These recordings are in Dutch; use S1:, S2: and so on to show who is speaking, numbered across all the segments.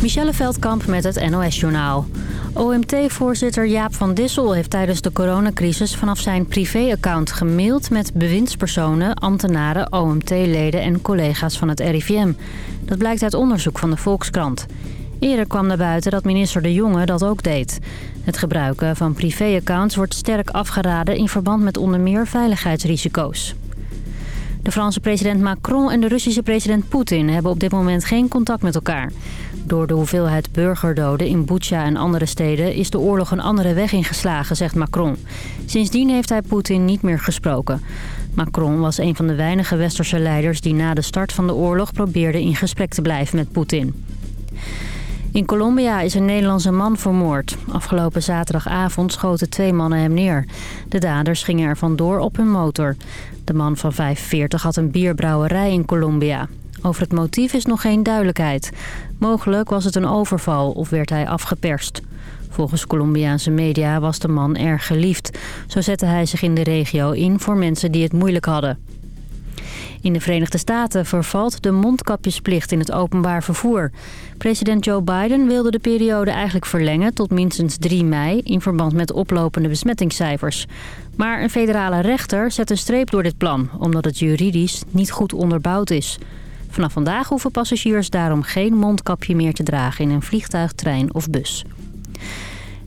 S1: Michelle Veldkamp met het NOS-journaal. OMT-voorzitter Jaap van Dissel heeft tijdens de coronacrisis vanaf zijn privéaccount gemaild met bewindspersonen, ambtenaren, OMT-leden en collega's van het RIVM. Dat blijkt uit onderzoek van de Volkskrant. Eerder kwam naar buiten dat minister De Jonge dat ook deed. Het gebruiken van privéaccounts wordt sterk afgeraden in verband met onder meer veiligheidsrisico's. De Franse president Macron en de Russische president Poetin hebben op dit moment geen contact met elkaar. Door de hoeveelheid burgerdoden in Bucha en andere steden is de oorlog een andere weg ingeslagen, zegt Macron. Sindsdien heeft hij Poetin niet meer gesproken. Macron was een van de weinige westerse leiders die na de start van de oorlog probeerde in gesprek te blijven met Poetin. In Colombia is een Nederlandse man vermoord. Afgelopen zaterdagavond schoten twee mannen hem neer. De daders gingen er vandoor op hun motor. De man van 45 had een bierbrouwerij in Colombia. Over het motief is nog geen duidelijkheid. Mogelijk was het een overval of werd hij afgeperst. Volgens Colombiaanse media was de man erg geliefd. Zo zette hij zich in de regio in voor mensen die het moeilijk hadden. In de Verenigde Staten vervalt de mondkapjesplicht in het openbaar vervoer. President Joe Biden wilde de periode eigenlijk verlengen tot minstens 3 mei... in verband met oplopende besmettingscijfers. Maar een federale rechter zet een streep door dit plan... omdat het juridisch niet goed onderbouwd is. Vanaf vandaag hoeven passagiers daarom geen mondkapje meer te dragen... in een vliegtuig, trein of bus.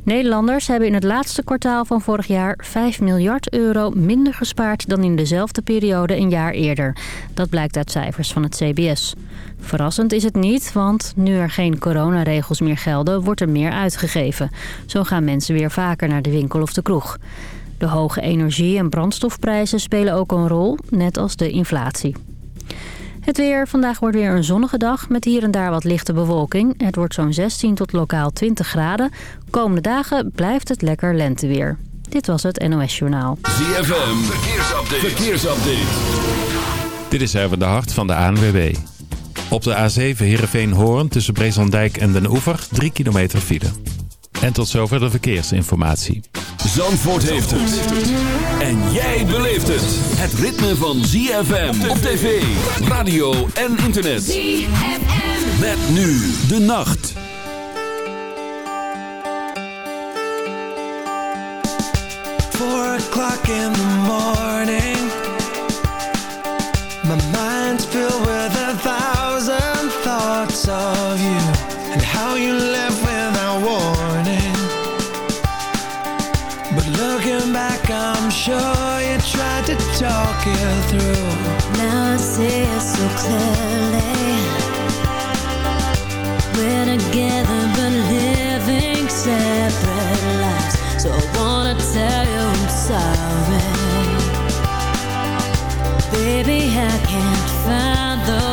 S1: Nederlanders hebben in het laatste kwartaal van vorig jaar 5 miljard euro minder gespaard dan in dezelfde periode een jaar eerder. Dat blijkt uit cijfers van het CBS. Verrassend is het niet, want nu er geen coronaregels meer gelden, wordt er meer uitgegeven. Zo gaan mensen weer vaker naar de winkel of de kroeg. De hoge energie- en brandstofprijzen spelen ook een rol, net als de inflatie. Het weer. Vandaag wordt weer een zonnige dag met hier en daar wat lichte bewolking. Het wordt zo'n 16 tot lokaal 20 graden. Komende dagen blijft het lekker lenteweer. Dit was het NOS Journaal.
S2: ZFM. Verkeersupdate. Verkeersupdate.
S3: Dit is even de hart van de ANWB. Op de A7 Heerenveen-Hoorn tussen Brezandijk en Den Oever 3 kilometer file. En tot zover de verkeersinformatie.
S2: Zandvoort heeft het. En jij beleeft het. Het ritme van ZFM op tv, radio en internet. ZFM. Met nu de nacht.
S4: Four o'clock in the morning My mind's filled with a thousand thoughts of you And how you it through.
S5: Now I see it so clearly. We're together but living separate lives. So I wanna tell you I'm sorry. Baby, I can't find the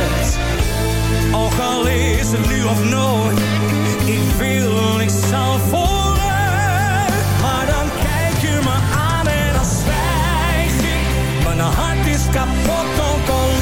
S6: al is het nu of nooit. Ik wil, ik zal vooruit. Maar dan kijk je me aan en dan zwijg ik. Mijn hart is kapot, ook al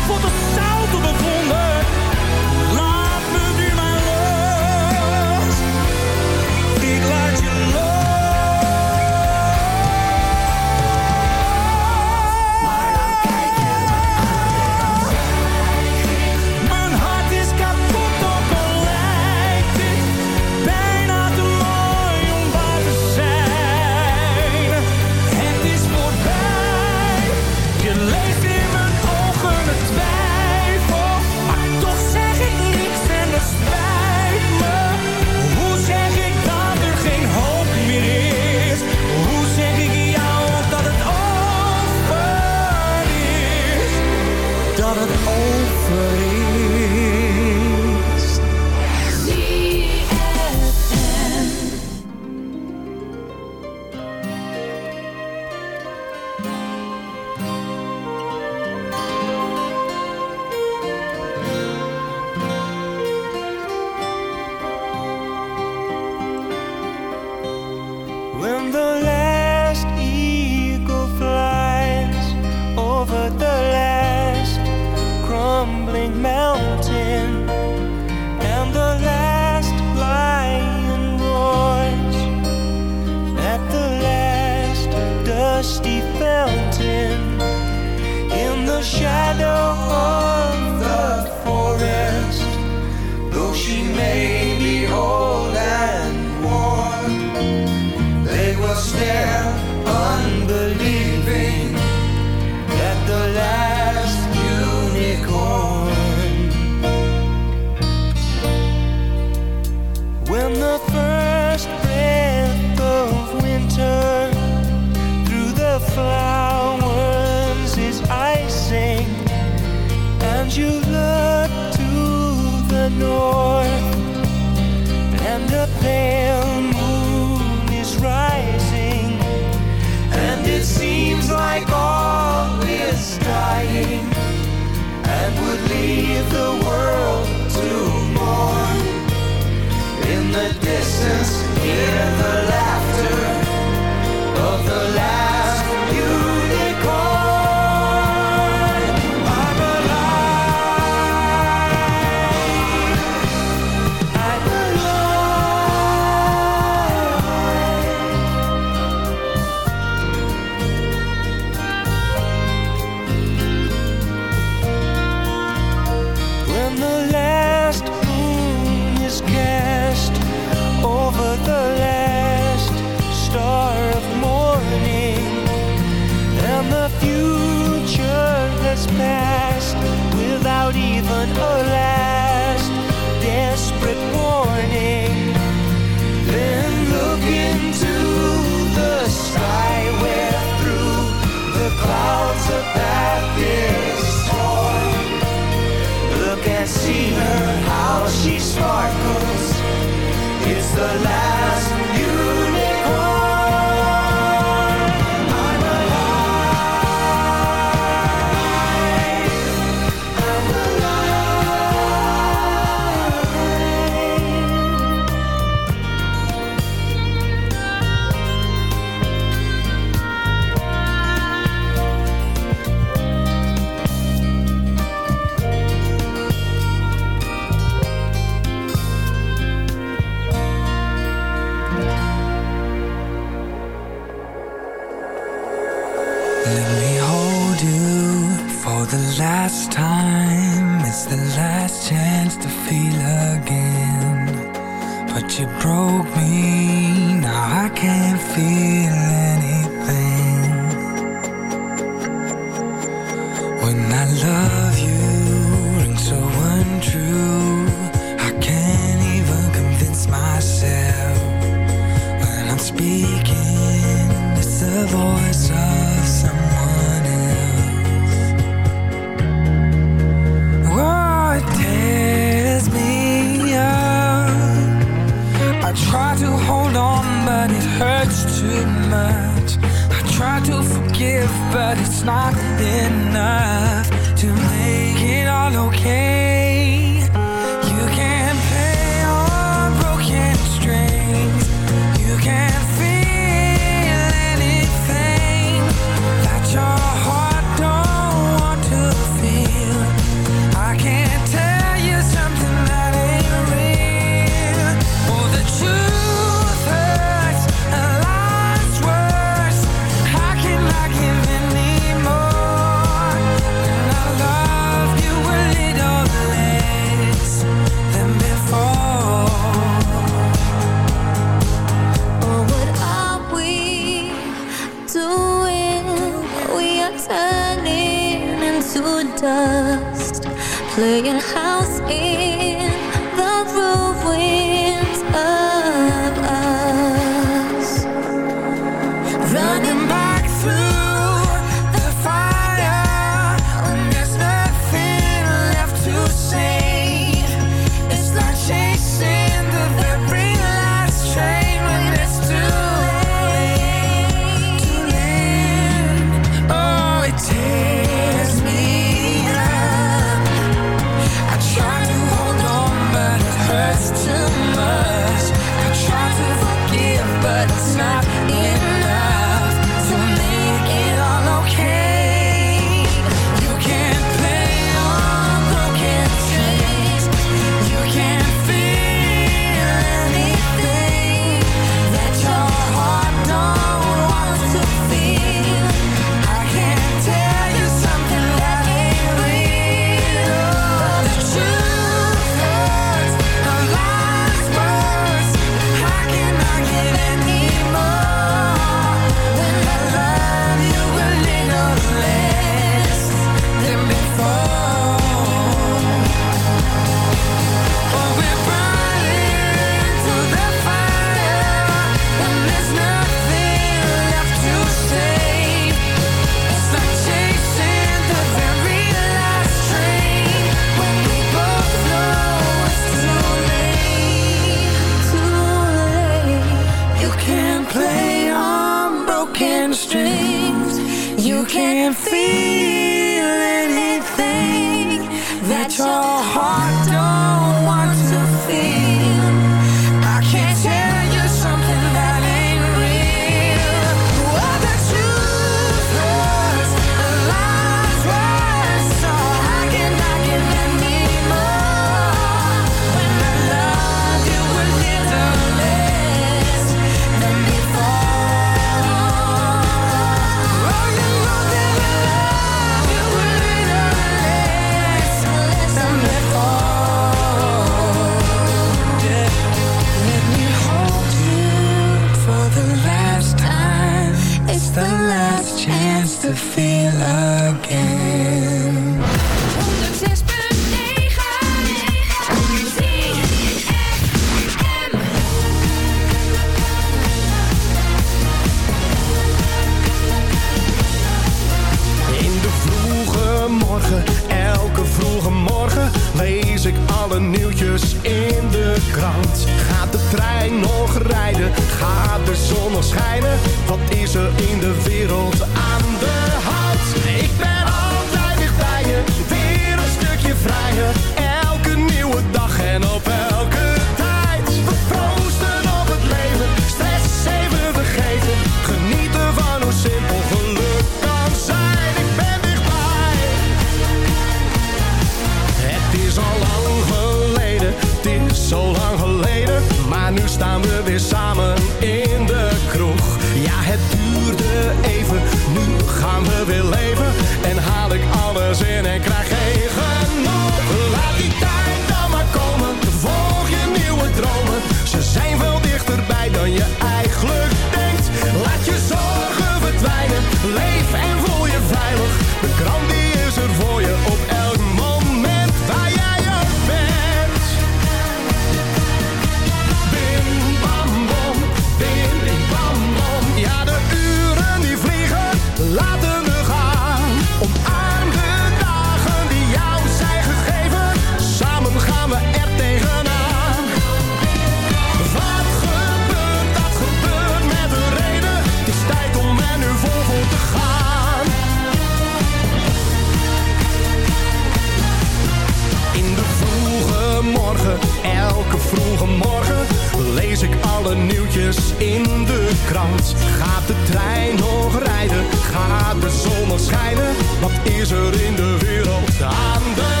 S6: schijnen? Wat is er in de wereld aan de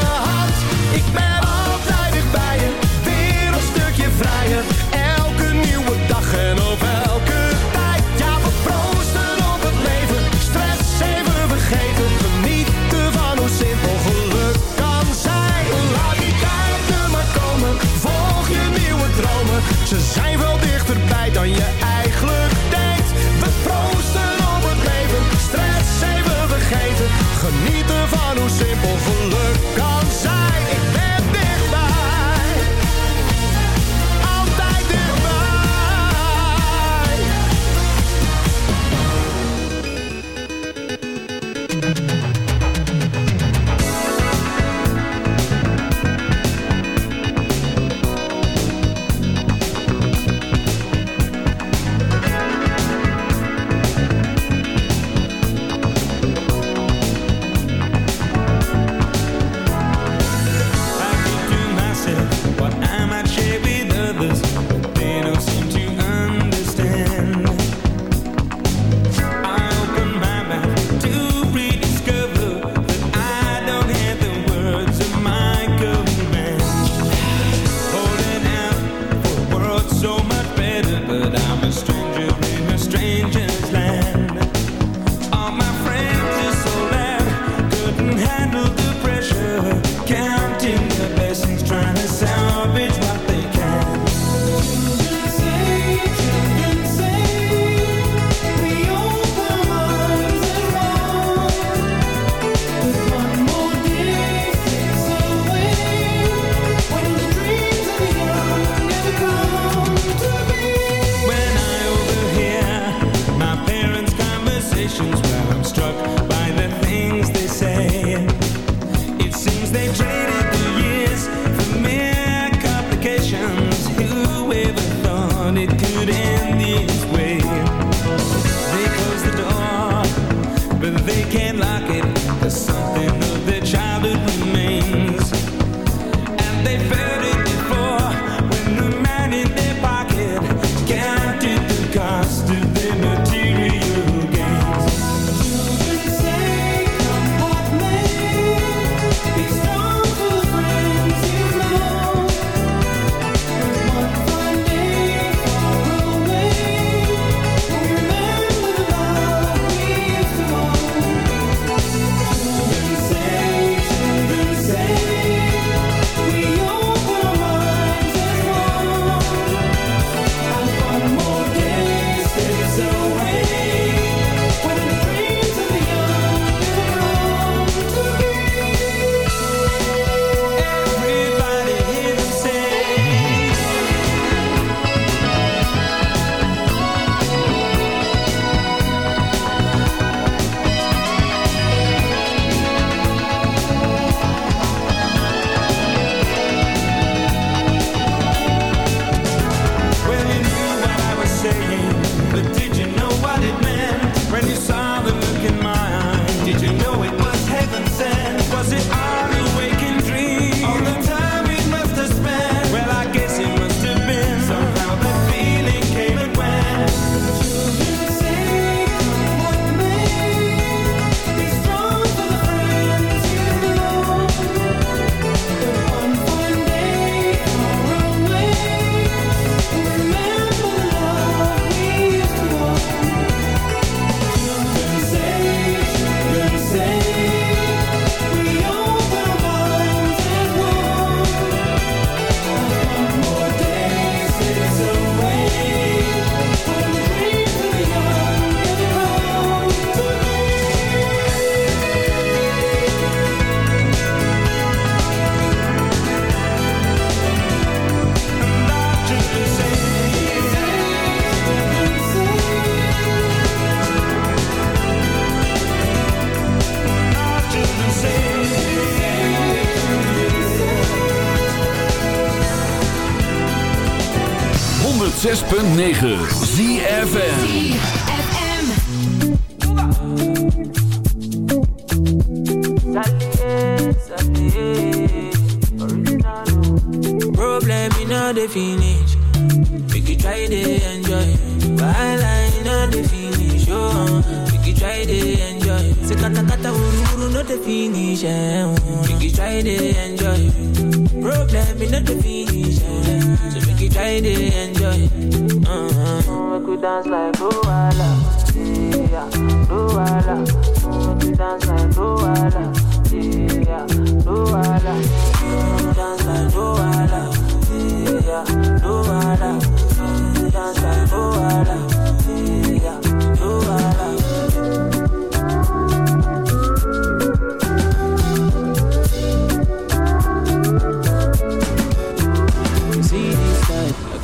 S7: 9.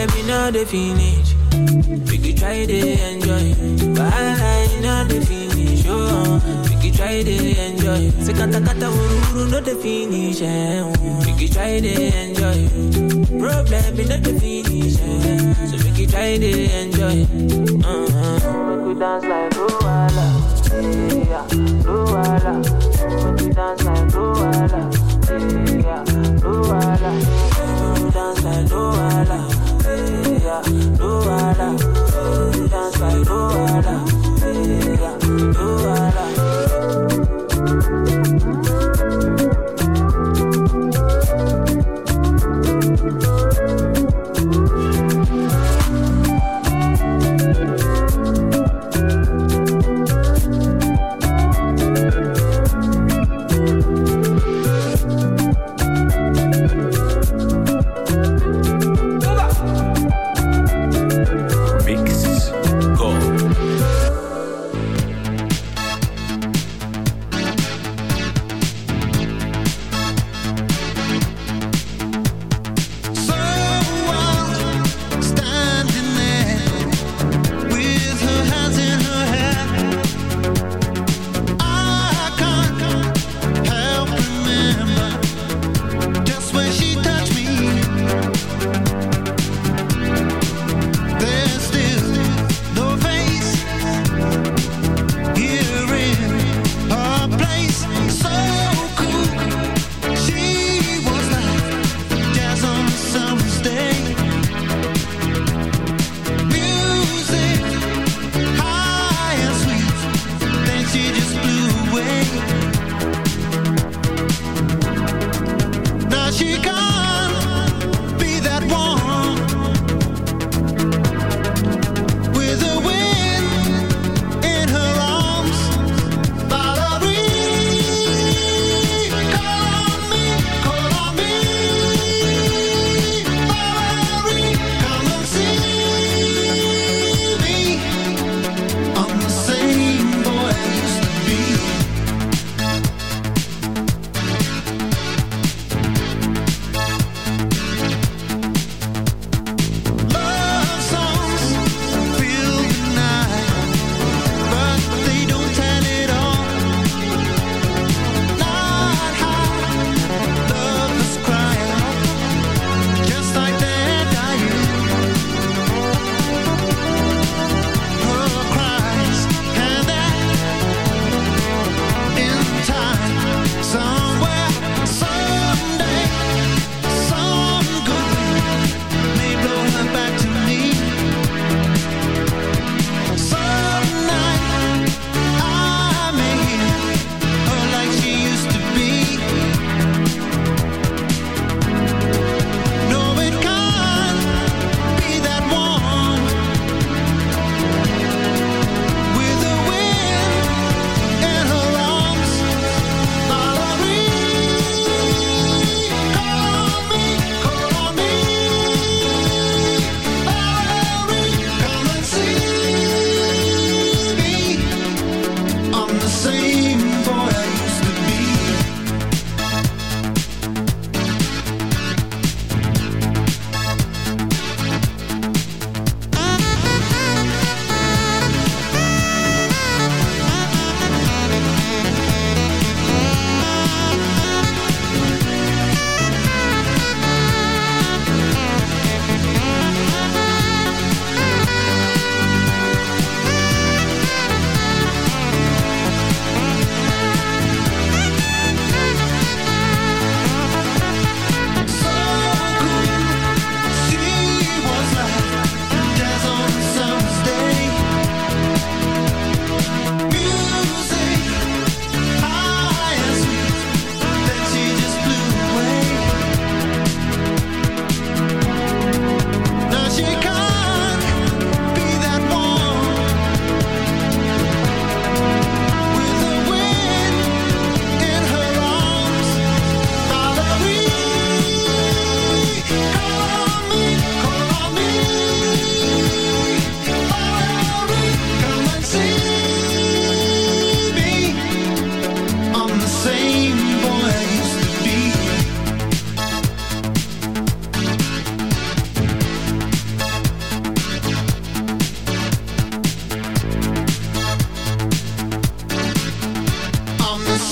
S7: In all the finish. We could try to enjoy. While I know the finish. Oh, we could try to enjoy. Se kata kata uru uru no the finish. Eh. We could try to enjoy. Problem all the finish. Eh. So we could try to enjoy. Uh-huh. We could dance like Luala. Yeah, Luala. We could dance like Luala. Yeah, Luala. We could dance like Luala. Dance like.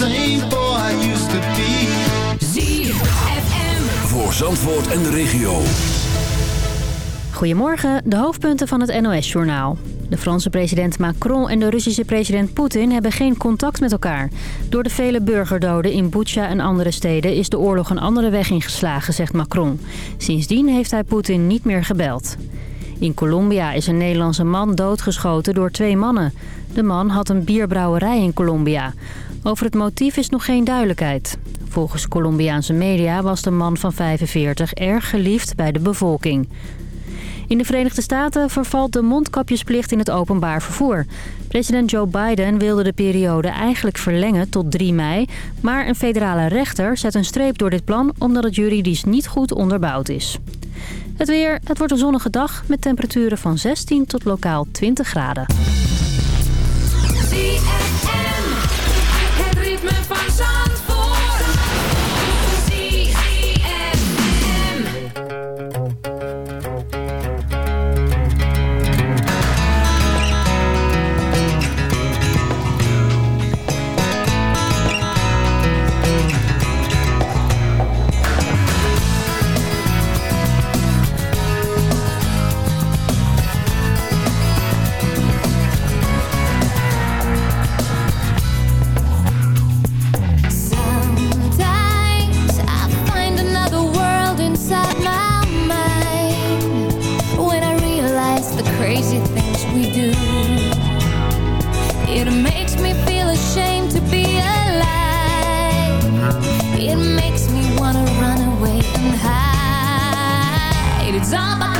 S8: Limpo I used to be. ZFM. Voor
S2: Zandvoort en de regio.
S1: Goedemorgen, de hoofdpunten van het NOS-journaal. De Franse president Macron en de Russische president Poetin hebben geen contact met elkaar. Door de vele burgerdoden in Butsja en andere steden is de oorlog een andere weg ingeslagen, zegt Macron. Sindsdien heeft hij Poetin niet meer gebeld. In Colombia is een Nederlandse man doodgeschoten door twee mannen. De man had een bierbrouwerij in Colombia. Over het motief is nog geen duidelijkheid. Volgens Colombiaanse media was de man van 45 erg geliefd bij de bevolking. In de Verenigde Staten vervalt de mondkapjesplicht in het openbaar vervoer. President Joe Biden wilde de periode eigenlijk verlengen tot 3 mei... maar een federale rechter zet een streep door dit plan... omdat het juridisch niet goed onderbouwd is. Het weer, het wordt een zonnige dag met temperaturen van 16 tot lokaal 20 graden.
S9: It makes me wanna run away and hide. It's all about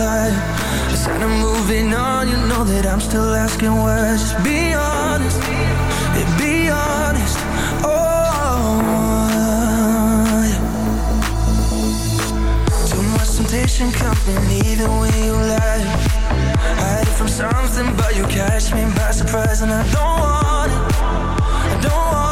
S10: reply. Instead of moving on, you know that I'm still asking why. Just be honest, be honest. Oh, yeah. Too much temptation coming even when you lie. Hide it from something, but you catch me by surprise, and I don't want it. I don't want it.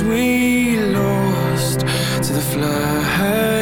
S11: we lost to the flood.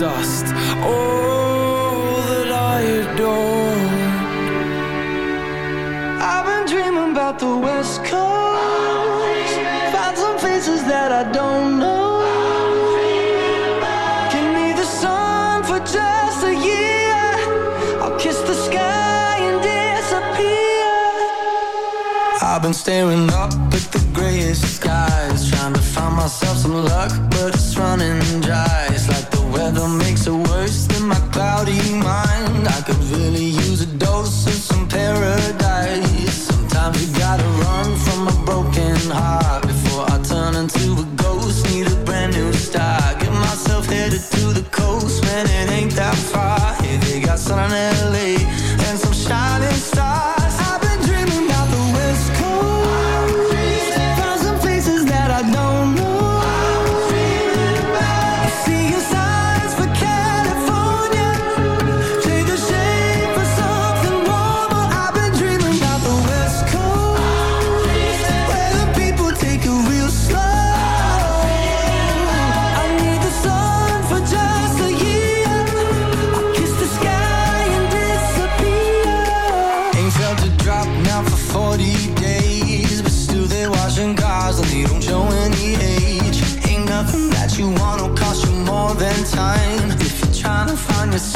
S11: dust. All that I adore.
S10: I've been dreaming about the West Coast, found some faces that I don't know. I've been staring up at the grayest skies Trying to find myself some luck, but it's running dry weather makes it worse than my cloudy mind. I could really use a dose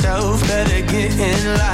S10: yourself, better get in line.